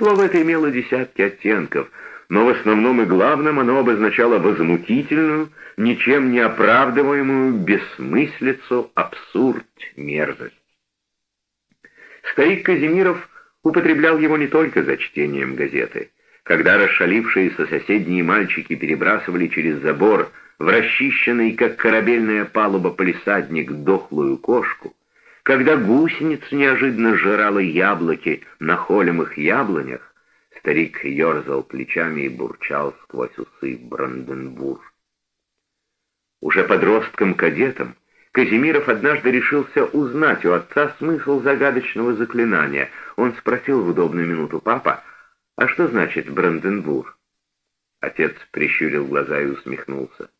Слово это имело десятки оттенков, но в основном и главном оно обозначало возмутительную, ничем не оправдываемую бессмыслицу, абсурд, мерзость. Старик Казимиров употреблял его не только за чтением газеты. Когда расшалившиеся соседние мальчики перебрасывали через забор в расчищенный, как корабельная палуба, полисадник дохлую кошку, когда гусеница неожиданно жрала яблоки на холемых яблонях, старик ерзал плечами и бурчал сквозь усы Бранденбур. Уже подростком-кадетом Казимиров однажды решился узнать у отца смысл загадочного заклинания. Он спросил в удобную минуту, «Папа, а что значит Бранденбур?» Отец прищурил глаза и усмехнулся.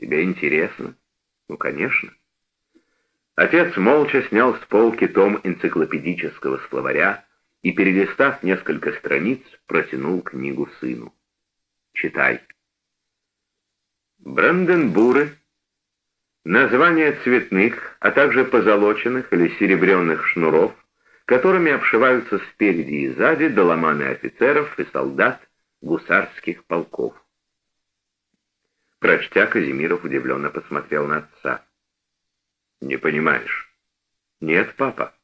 «Тебе интересно?» «Ну, конечно». Отец молча снял с полки том энциклопедического словаря и, перелистав несколько страниц, протянул книгу сыну. «Читай». Бранденбуры — название цветных, а также позолоченных или серебряных шнуров, которыми обшиваются спереди и сзади доломаны офицеров и солдат гусарских полков. Прочтя, Казимиров удивленно посмотрел на отца. «Не понимаешь?» «Нет, папа».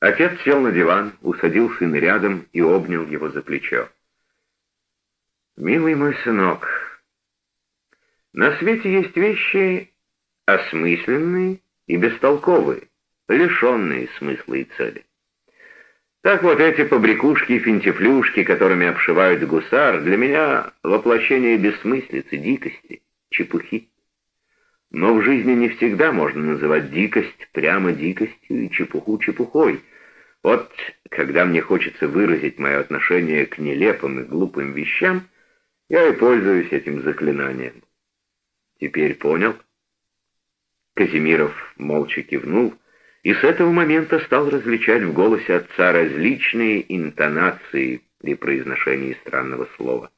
Отец сел на диван, усадил сына рядом и обнял его за плечо. «Милый мой сынок, на свете есть вещи осмысленные и бестолковые, лишенные смысла и цели. Так вот эти побрякушки и финтифлюшки, которыми обшивают гусар, для меня воплощение бессмыслицы, дикости, чепухи. Но в жизни не всегда можно называть дикость прямо дикостью и чепуху чепухой. Вот когда мне хочется выразить мое отношение к нелепым и глупым вещам, я и пользуюсь этим заклинанием. Теперь понял? Казимиров молча кивнул и с этого момента стал различать в голосе отца различные интонации при произношении странного слова.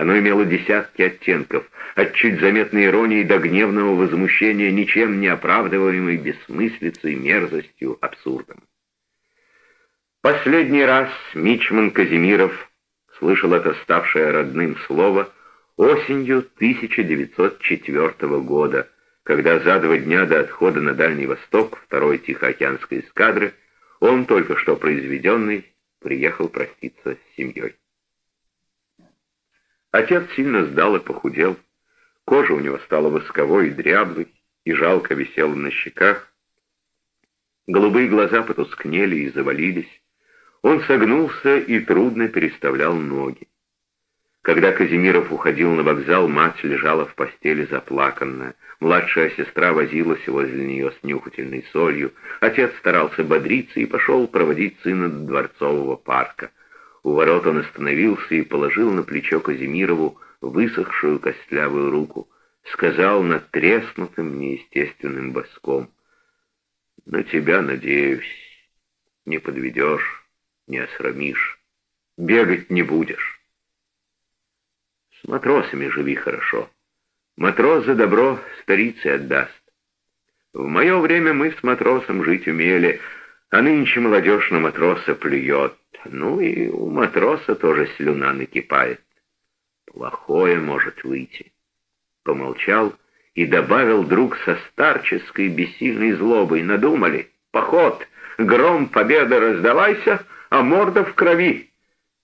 Оно имело десятки оттенков, от чуть заметной иронии до гневного возмущения ничем не оправдываемой бессмыслицей, мерзостью, абсурдом. Последний раз Мичман Казимиров слышал это ставшее родным слово осенью 1904 года, когда за два дня до отхода на Дальний Восток второй Тихоокеанской эскадры он, только что произведенный, приехал проститься с семьей. Отец сильно сдал и похудел. Кожа у него стала восковой и дряблой, и жалко висела на щеках. Голубые глаза потускнели и завалились. Он согнулся и трудно переставлял ноги. Когда Казимиров уходил на вокзал, мать лежала в постели заплаканная. Младшая сестра возилась возле нее с нюхательной солью. Отец старался бодриться и пошел проводить сына до Дворцового парка. У ворот он остановился и положил на плечо Казимирову высохшую костлявую руку. Сказал надтреснутым, неестественным боском. «На тебя надеюсь. Не подведешь, не осрамишь. Бегать не будешь. С матросами живи хорошо. Матрос за добро старице отдаст. В мое время мы с матросом жить умели, а нынче молодежь на матроса плюет. Ну и у матроса тоже слюна накипает. Плохое может выйти. Помолчал и добавил друг со старческой бессильной злобой. Надумали. Поход. Гром, победа, раздавайся, а морда в крови.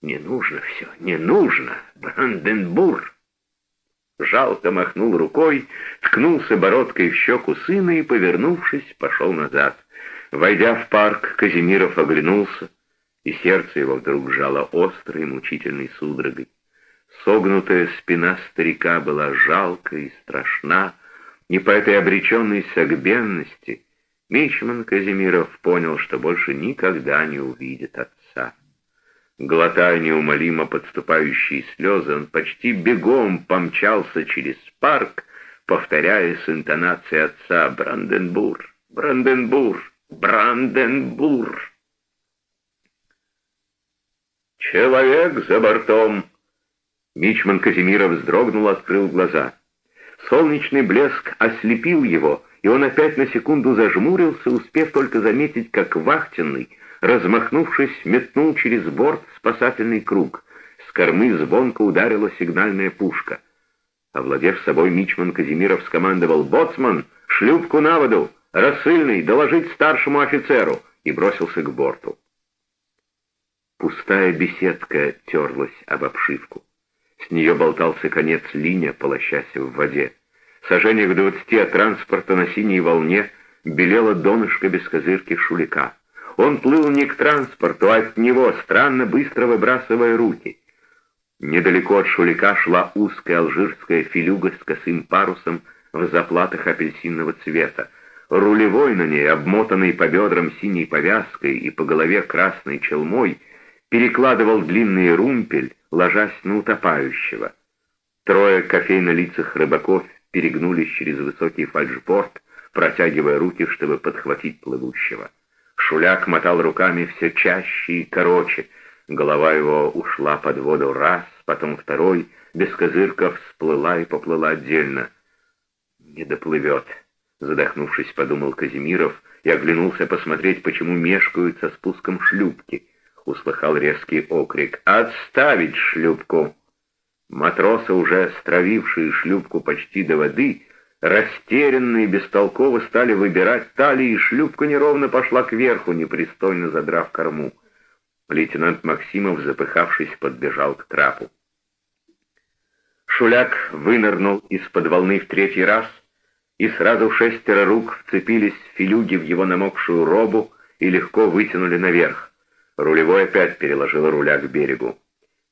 Не нужно все, не нужно. Бранденбург. Жалко махнул рукой, ткнулся бородкой в щеку сына и, повернувшись, пошел назад. Войдя в парк, Казимиров оглянулся и сердце его вдруг жало острой мучительной судорогой. Согнутая спина старика была жалка и страшна, и по этой обреченной согбенности Мичман Казимиров понял, что больше никогда не увидит отца. Глотая неумолимо подступающие слезы, он почти бегом помчался через парк, повторяя с интонацией отца «Бранденбур! Бранденбур! Бранденбур!» «Человек за бортом!» Мичман Казимиров вздрогнул, открыл глаза. Солнечный блеск ослепил его, и он опять на секунду зажмурился, успев только заметить, как вахтенный, размахнувшись, метнул через борт спасательный круг. С кормы звонко ударила сигнальная пушка. Овладев собой, Мичман Казимиров скомандовал «Боцман, шлюпку на воду! Рассыльный, доложить старшему офицеру!» и бросился к борту. Пустая беседка терлась об обшивку. С нее болтался конец линия, полощась в воде. В двадцати от транспорта на синей волне белело донышко без козырки шулика. Он плыл не к транспорту, а от него, странно быстро выбрасывая руки. Недалеко от шулика шла узкая алжирская филюга с косым парусом в заплатах апельсинного цвета. Рулевой на ней, обмотанный по бедрам синей повязкой и по голове красной челмой, перекладывал длинный румпель, ложась на утопающего. Трое кофейно-лицых рыбаков перегнулись через высокий фальшборд, протягивая руки, чтобы подхватить плывущего. Шуляк мотал руками все чаще и короче. Голова его ушла под воду раз, потом второй, без козырков всплыла и поплыла отдельно. «Не доплывет», — задохнувшись, подумал Казимиров и оглянулся посмотреть, почему мешкают со спуском шлюпки — услыхал резкий окрик. «Отставить шлюпку!» Матросы, уже стравившие шлюпку почти до воды, растерянные и бестолково стали выбирать талии, и шлюпка неровно пошла кверху, непристойно задрав корму. Лейтенант Максимов, запыхавшись, подбежал к трапу. Шуляк вынырнул из-под волны в третий раз, и сразу шестеро рук вцепились филюги в его намокшую робу и легко вытянули наверх. Рулевой опять переложил руля к берегу.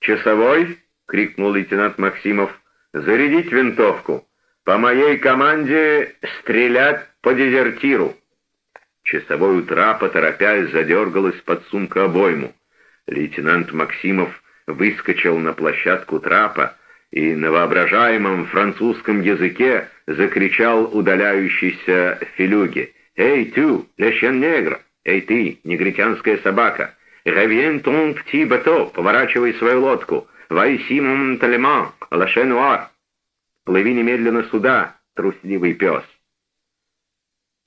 «Часовой!» — крикнул лейтенант Максимов. «Зарядить винтовку! По моей команде стрелять по дезертиру!» Часовой у трапа, торопясь, задергал из-под сумка обойму. Лейтенант Максимов выскочил на площадку трапа и на воображаемом французском языке закричал удаляющийся филюге. «Эй, тю, лещен негр! Эй, ты, негритянская собака! «Reviens ton petit bateau, поворачивай свою лодку, va ici momentalement, lâche noir». «Плыви немедленно сюда, трусливый пес».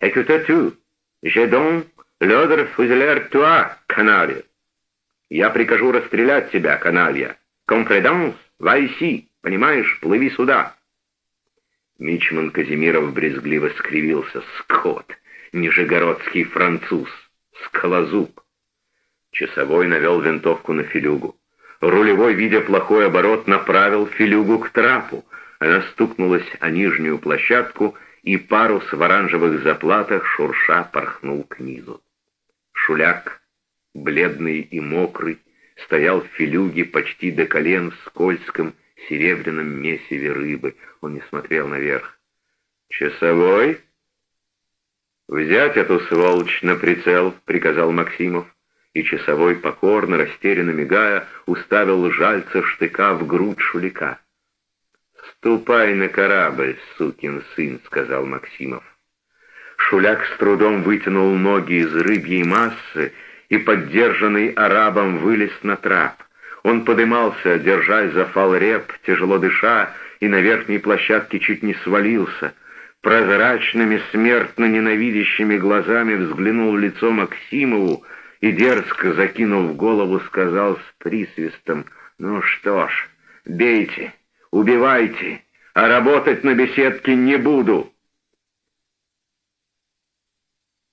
«Écoutez-tu, je donne l'ordre fusiller toi, canaille». «Я прикажу расстрелять тебя, каналья». «Comprends, va ici, понимаешь, плыви сюда». Мичман Казимиров брезгливо скривился. «Скот! Нижегородский француз! Скалозуб!» Часовой навел винтовку на филюгу. Рулевой, видя плохой оборот, направил филюгу к трапу. Она стукнулась о нижнюю площадку, и парус в оранжевых заплатах шурша порхнул к низу. Шуляк, бледный и мокрый, стоял в филюге почти до колен в скользком серебряном месиве рыбы. Он не смотрел наверх. «Часовой?» «Взять эту сволочь на прицел», — приказал Максимов и часовой, покорно, растерянно мигая, уставил жальца штыка в грудь шулика. «Ступай на корабль, сукин сын», — сказал Максимов. Шуляк с трудом вытянул ноги из рыбьей массы и, поддержанный арабом, вылез на трап. Он подымался, держась за фалреп, тяжело дыша, и на верхней площадке чуть не свалился. Прозрачными, смертно ненавидящими глазами взглянул в лицо Максимову, и, дерзко закинув голову, сказал с присвистом, «Ну что ж, бейте, убивайте, а работать на беседке не буду».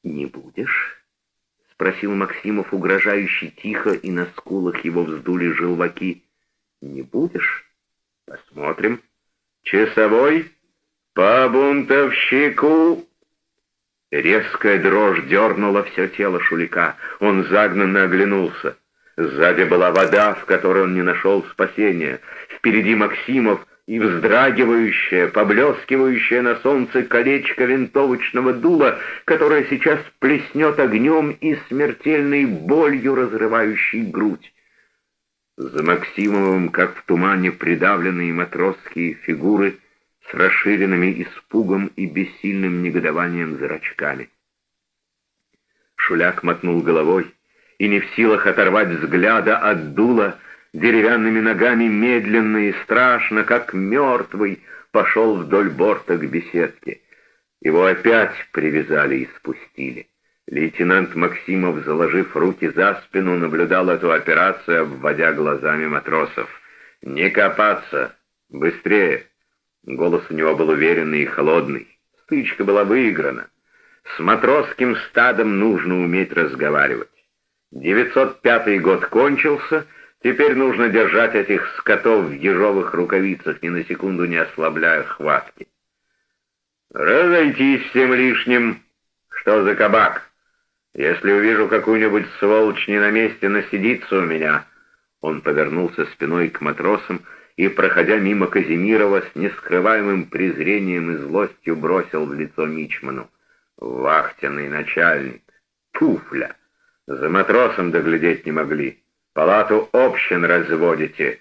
«Не будешь?» — спросил Максимов, угрожающий тихо, и на скулах его вздули желваки. «Не будешь? Посмотрим. Часовой, по бунтовщику!» Резкая дрожь дернула все тело Шулика. Он загнанно оглянулся. Сзади была вода, в которой он не нашел спасения. Впереди Максимов и вздрагивающее, поблескивающее на солнце колечко винтовочного дула, которое сейчас плеснет огнем и смертельной болью разрывающей грудь. За Максимовым, как в тумане придавленные матросские фигуры, с расширенными испугом и бессильным негодованием зрачками. Шуляк мотнул головой и, не в силах оторвать взгляда от дула, деревянными ногами медленно и страшно, как мертвый, пошел вдоль борта к беседке. Его опять привязали и спустили. Лейтенант Максимов, заложив руки за спину, наблюдал эту операцию, обводя глазами матросов. «Не копаться! Быстрее!» Голос у него был уверенный и холодный. Стычка была выиграна. С матросским стадом нужно уметь разговаривать. 905 год кончился, теперь нужно держать этих скотов в ежовых рукавицах, ни на секунду не ослабляя хватки. «Разойтись всем лишним! Что за кабак? Если увижу какую-нибудь сволочь не на месте, насидится у меня!» Он повернулся спиной к матросам и, проходя мимо Казимирова, с нескрываемым презрением и злостью бросил в лицо Мичману. Вахтенный начальник. Туфля. За матросом доглядеть не могли. Палату общин разводите.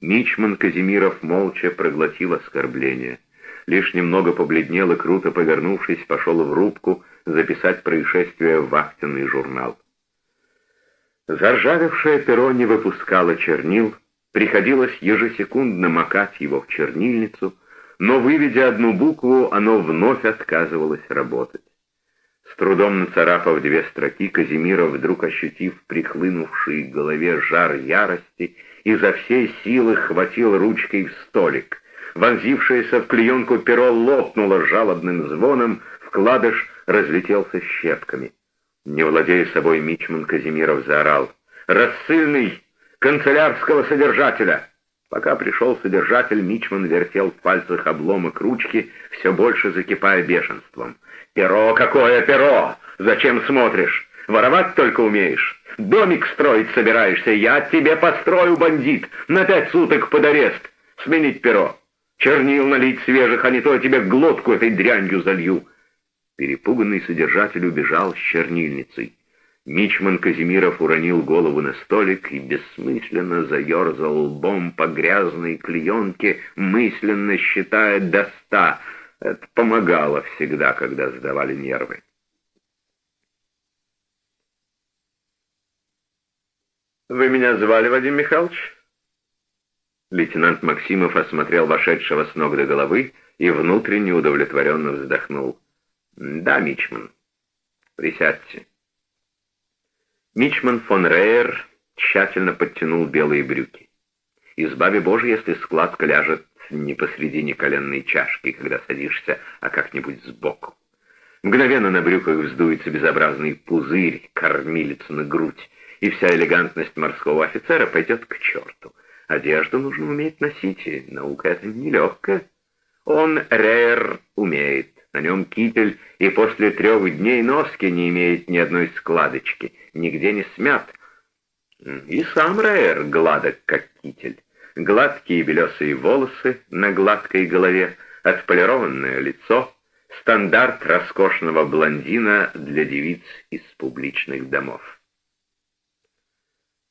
Мичман Казимиров молча проглотил оскорбление. Лишь немного побледнел и, круто повернувшись, пошел в рубку записать происшествие в вахтенный журнал. Заржавевшее перо не выпускало чернил, приходилось ежесекундно макать его в чернильницу — но, выведя одну букву, оно вновь отказывалось работать. С трудом нацарапав две строки, Казимиров, вдруг ощутив прихлынувший к голове жар ярости, изо всей силы хватил ручкой в столик. Вонзившееся в клеенку перо лопнуло жалобным звоном, вкладыш разлетелся щепками. Не владея собой, Мичман Казимиров заорал. «Рассыльный! Канцелярского содержателя!» Пока пришел содержатель, Мичман вертел в пальцах обломок ручки, все больше закипая бешенством. «Перо какое перо! Зачем смотришь? Воровать только умеешь. Домик строить собираешься. Я тебе построю, бандит, на пять суток под арест. Сменить перо. Чернил налить свежих, а не то я тебе глотку этой дрянью залью». Перепуганный содержатель убежал с чернильницей. Мичман Казимиров уронил голову на столик и бессмысленно заерзал лбом по грязной клеенке, мысленно считая до ста. Это помогало всегда, когда сдавали нервы. «Вы меня звали, Вадим Михайлович?» Лейтенант Максимов осмотрел вошедшего с ног до головы и внутренне удовлетворенно вздохнул. «Да, Мичман, присядьте». Мичман фон Рейер тщательно подтянул белые брюки. Избави Боже, если складка ляжет не посредине коленной чашки, когда садишься, а как-нибудь сбоку. Мгновенно на брюках вздуется безобразный пузырь, кормилец на грудь, и вся элегантность морского офицера пойдет к черту. Одежду нужно уметь носить, и наука это нелегкая. Он, Рейер, умеет. На нем китель, и после трех дней носки не имеет ни одной складочки, нигде не смят. И сам Рейер гладок, как китель. Гладкие белесые волосы на гладкой голове, отполированное лицо, стандарт роскошного блондина для девиц из публичных домов.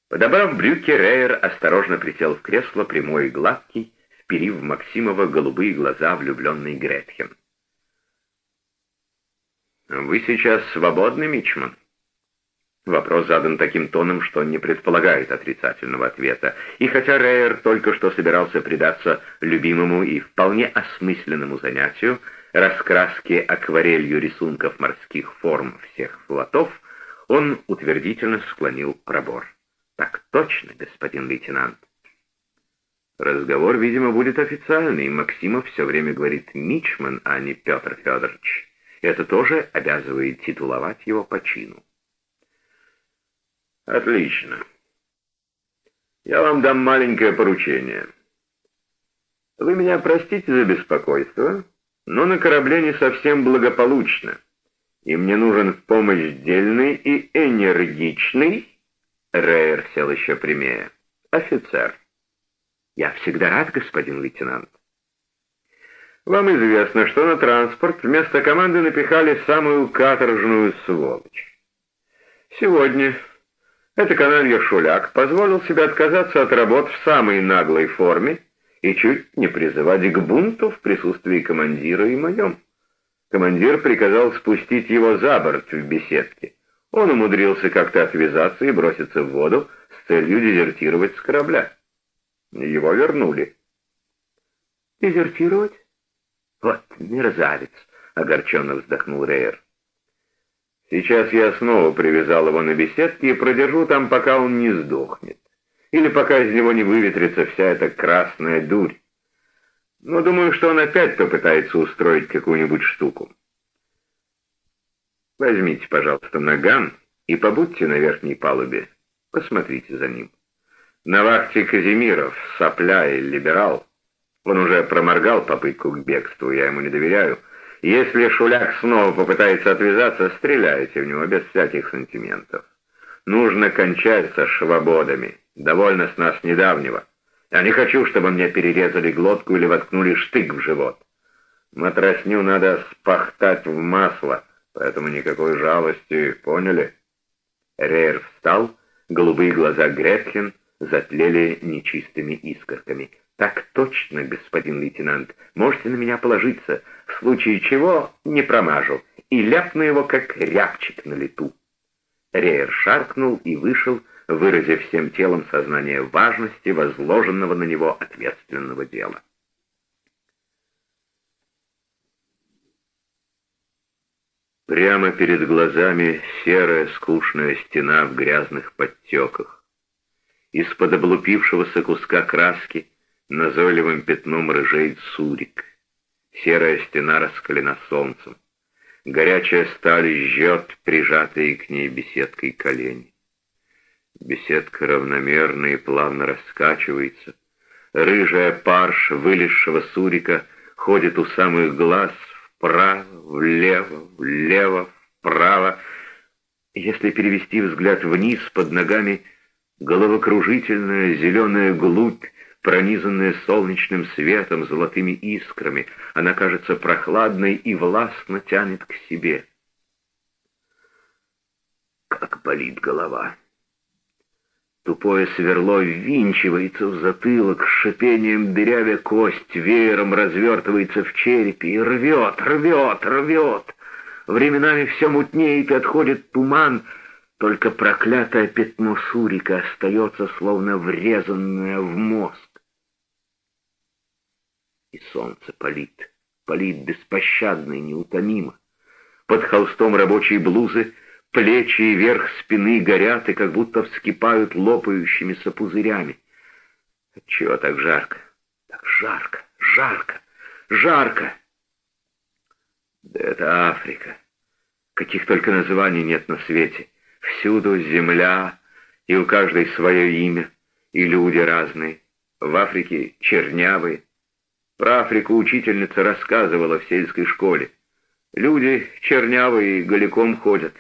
Подобрав брюки, Рейер осторожно присел в кресло, прямой и гладкий, вперив Максимова голубые глаза влюбленной Гретхен. «Вы сейчас свободны, Мичман?» Вопрос задан таким тоном, что не предполагает отрицательного ответа. И хотя Рейер только что собирался предаться любимому и вполне осмысленному занятию, раскраске акварелью рисунков морских форм всех флотов, он утвердительно склонил пробор. «Так точно, господин лейтенант». Разговор, видимо, будет официальный. Максимов все время говорит «Мичман», а не Петр Федорович. Это тоже обязывает титуловать его по чину. Отлично. Я вам дам маленькое поручение. Вы меня простите за беспокойство, но на корабле не совсем благополучно, и мне нужен в помощь дельный и энергичный, Рейер сел еще прямее, офицер. Я всегда рад, господин лейтенант. Вам известно, что на транспорт вместо команды напихали самую каторжную сволочь. Сегодня это каналья Шуляк позволил себе отказаться от работ в самой наглой форме и чуть не призывать к бунту в присутствии командира и моем. Командир приказал спустить его за борт в беседке. Он умудрился как-то отвязаться и броситься в воду с целью дезертировать с корабля. Его вернули. «Дезертировать?» «Вот мерзавец!» — огорченно вздохнул Рейер. Сейчас я снова привязал его на беседке и продержу там, пока он не сдохнет. Или пока из него не выветрится вся эта красная дурь. Но думаю, что он опять попытается устроить какую-нибудь штуку. Возьмите, пожалуйста, наган и побудьте на верхней палубе. Посмотрите за ним. На вахте Казимиров, сопля и либерал. Он уже проморгал попытку к бегству, я ему не доверяю. Если Шуляк снова попытается отвязаться, стреляйте в него без всяких сантиментов. Нужно кончать со швободами. Довольно с нас недавнего. Я не хочу, чтобы мне перерезали глотку или воткнули штык в живот. Матросню надо спахтать в масло, поэтому никакой жалости, поняли? Рейер встал, голубые глаза Гретхен затлели нечистыми искорками. «Так точно, господин лейтенант. Можете на меня положиться. В случае чего не промажу. И ляпну его, как рябчик на лету». Рейер шаркнул и вышел, выразив всем телом сознание важности возложенного на него ответственного дела. Прямо перед глазами серая скучная стена в грязных подтеках. Из-под облупившегося куска краски назойливым пятном рыжеет сурик. Серая стена раскалена солнцем. Горячая сталь жжет прижатые к ней беседкой колени. Беседка равномерно и плавно раскачивается. Рыжая парш вылезшего сурика ходит у самых глаз вправо, влево, влево, вправо. Если перевести взгляд вниз, под ногами головокружительная зеленая глубь, пронизанная солнечным светом, золотыми искрами, она кажется прохладной и властно тянет к себе. Как болит голова! Тупое сверло ввинчивается в затылок, шипением дырявя кость, веером развертывается в черепе и рвет, рвет, рвет. Временами все мутнеет и отходит туман, только проклятое пятно сурика остается, словно врезанное в мозг. И солнце палит, палит беспощадно и неутомимо. Под холстом рабочей блузы Плечи и верх спины горят и как будто вскипают лопающимися пузырями. Отчего так жарко? Так жарко, жарко, жарко! Да это Африка. Каких только названий нет на свете. Всюду земля, и у каждой свое имя, и люди разные. В Африке чернявые. Про Африку учительница рассказывала в сельской школе. Люди чернявые голиком ходят.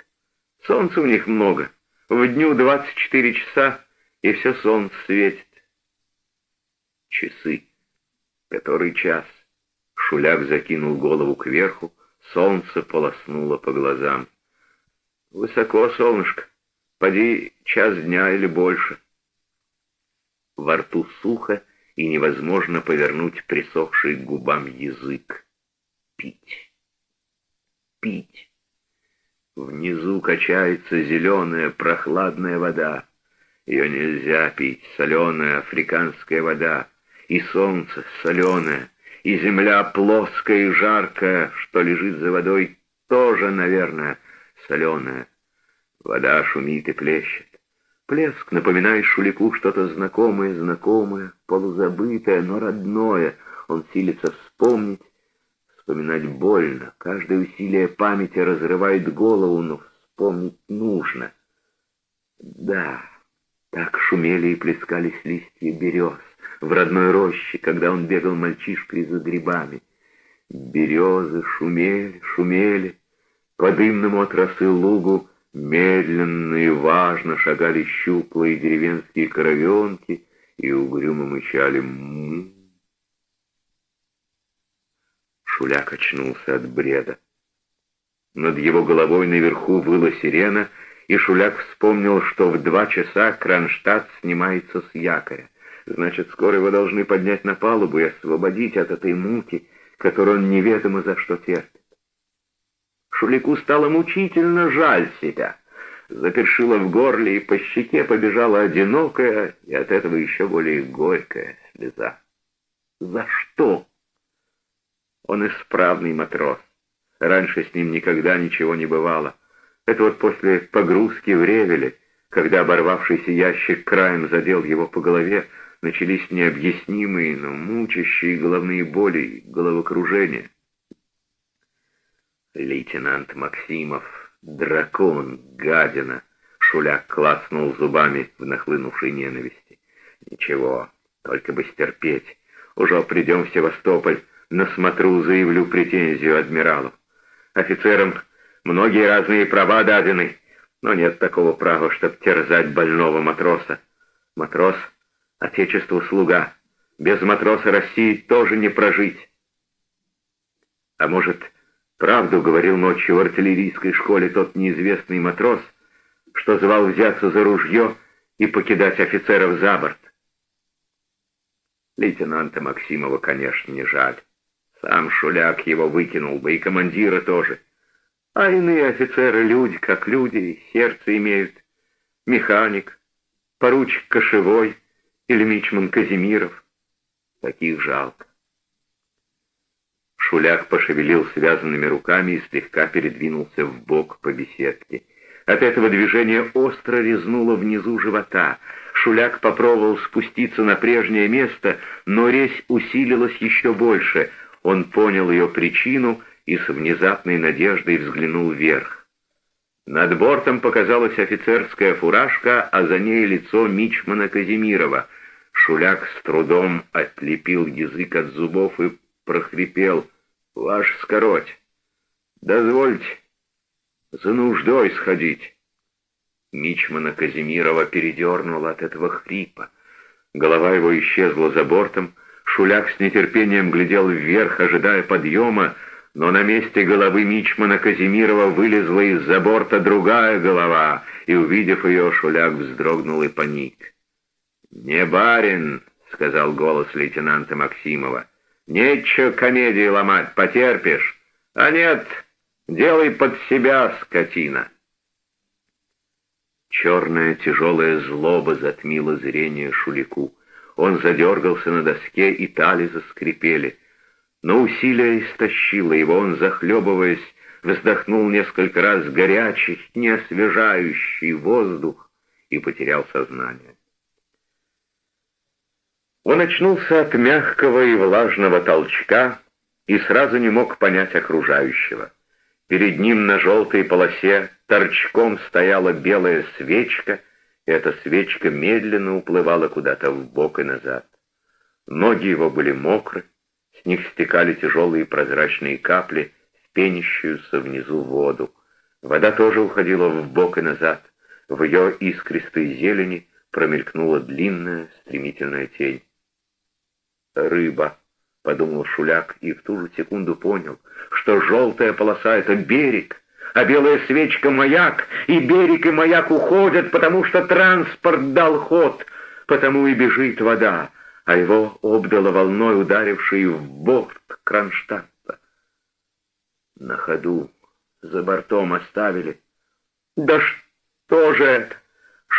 Солнца у них много. В дню 24 часа, и все солнце светит. Часы. Который час? Шуляк закинул голову кверху, солнце полоснуло по глазам. Высоко, солнышко. Поди час дня или больше. Во рту сухо, и невозможно повернуть присохший к губам язык. Пить. Пить. Внизу качается зеленая прохладная вода. Ее нельзя пить, соленая африканская вода. И солнце соленое, и земля плоская и жаркая, что лежит за водой, тоже, наверное, соленая. Вода шумит и плещет. Плеск напоминает Шулику что-то знакомое, знакомое, полузабытое, но родное. Он силится вспомнить, Вспоминать больно, каждое усилие памяти разрывает голову, но вспомнить нужно. Да, так шумели и плескались листья берез в родной роще, когда он бегал мальчишкой за грибами. Березы шумели, шумели, по дымному от лугу медленно и важно шагали щуплые деревенские коровенки и угрюмо мычали «му». Шуляк очнулся от бреда. Над его головой наверху выла сирена, и Шуляк вспомнил, что в два часа Кронштадт снимается с якоря. Значит, скоро его должны поднять на палубу и освободить от этой муки, которую он неведомо за что терпит. Шулику стало мучительно жаль себя. Запершило в горле, и по щеке побежала одинокая и от этого еще более горькая слеза. За что? Он исправный матрос. Раньше с ним никогда ничего не бывало. Это вот после погрузки в Ревеле, когда оборвавшийся ящик краем задел его по голове, начались необъяснимые, но мучащие головные боли и головокружения. Лейтенант Максимов, дракон, гадина, Шуляк клацнул зубами в нахлынувшей ненависти. Ничего, только бы стерпеть. Уже придем в Севастополь, на смотру заявлю претензию адмиралу. Офицерам многие разные права дадены, но нет такого права, чтоб терзать больного матроса. Матрос — отечеству слуга. Без матроса России тоже не прожить. А может, правду говорил ночью в артиллерийской школе тот неизвестный матрос, что звал взяться за ружье и покидать офицеров за борт? Лейтенанта Максимова, конечно, не жаль. Сам Шуляк его выкинул бы, и командира тоже. А иные офицеры люди, как люди, сердце имеют. Механик, поручик Кошевой или мичман Казимиров. Таких жалко. Шуляк пошевелил связанными руками и слегка передвинулся в бок по беседке. От этого движения остро резнуло внизу живота. Шуляк попробовал спуститься на прежнее место, но резь усилилась еще больше — он понял ее причину и с внезапной надеждой взглянул вверх. Над бортом показалась офицерская фуражка, а за ней лицо Мичмана Казимирова. Шуляк с трудом отлепил язык от зубов и прохрипел. «Ваш скороть! Дозвольте за нуждой сходить!» Мичмана Казимирова передернула от этого хрипа. Голова его исчезла за бортом, Шуляк с нетерпением глядел вверх, ожидая подъема, но на месте головы Мичмана Казимирова вылезла из-за борта другая голова, и, увидев ее, Шуляк вздрогнул и паник. «Не барин», — сказал голос лейтенанта Максимова, — «нечего комедии ломать, потерпишь. А нет, делай под себя, скотина». Черная тяжелая злоба затмила зрение Шулику. Он задергался на доске, и тали заскрипели. Но усилие истощило его, он, захлебываясь, вздохнул несколько раз горячий, неосвежающий воздух и потерял сознание. Он очнулся от мягкого и влажного толчка и сразу не мог понять окружающего. Перед ним на желтой полосе торчком стояла белая свечка — эта свечка медленно уплывала куда-то в бок и назад. Ноги его были мокры, с них стекали тяжелые прозрачные капли в пенящуюся внизу воду. Вода тоже уходила в бок и назад. В ее искристой зелени промелькнула длинная стремительная тень. «Рыба», — подумал Шуляк и в ту же секунду понял, что желтая полоса — это берег — а белая свечка — маяк, и берег и маяк уходят, потому что транспорт дал ход, потому и бежит вода, а его обдало волной, ударившей в борт Кронштадта. На ходу за бортом оставили. «Да что же это?»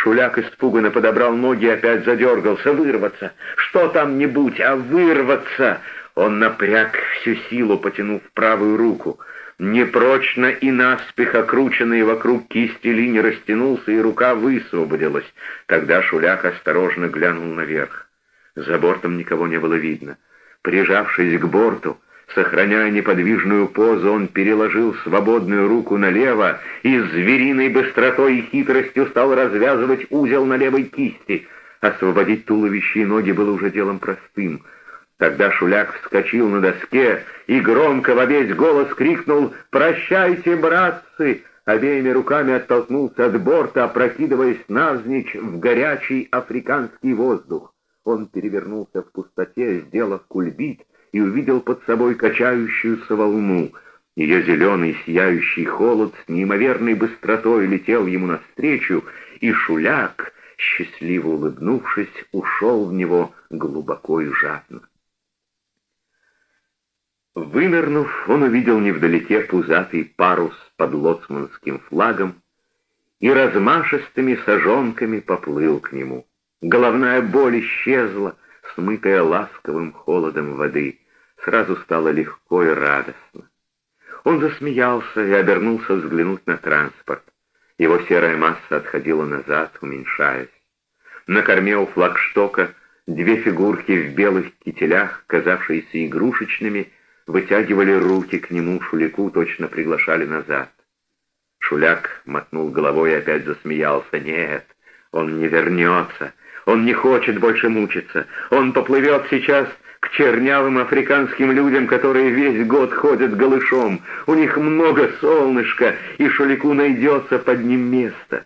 Шуляк испуганно подобрал ноги и опять задергался. «Вырваться! Что там-нибудь, а вырваться!» Он напряг всю силу, потянув правую руку — Непрочно и наспех окрученный вокруг кисти линии растянулся, и рука высвободилась. Тогда Шулях осторожно глянул наверх. За бортом никого не было видно. Прижавшись к борту, сохраняя неподвижную позу, он переложил свободную руку налево и звериной быстротой и хитростью стал развязывать узел на левой кисти. Освободить туловище и ноги было уже делом простым — Тогда Шуляк вскочил на доске и громко во весь голос крикнул «Прощайте, братцы!» Обеими руками оттолкнулся от борта, опрокидываясь навзничь в горячий африканский воздух. Он перевернулся в пустоте, сделав кульбит, и увидел под собой качающуюся волну. Ее зеленый сияющий холод с неимоверной быстротой летел ему навстречу, и Шуляк, счастливо улыбнувшись, ушел в него глубоко и жадно. Вынырнув, он увидел невдалеке пузатый парус под лоцманским флагом и размашистыми сажонками поплыл к нему. Головная боль исчезла, смытая ласковым холодом воды. Сразу стало легко и радостно. Он засмеялся и обернулся взглянуть на транспорт. Его серая масса отходила назад, уменьшаясь. На корме у флагштока две фигурки в белых кителях, казавшиеся игрушечными, вытягивали руки к нему, Шуляку точно приглашали назад. Шуляк мотнул головой и опять засмеялся. «Нет, он не вернется. Он не хочет больше мучиться. Он поплывет сейчас к чернявым африканским людям, которые весь год ходят голышом. У них много солнышка, и Шулику найдется под ним место.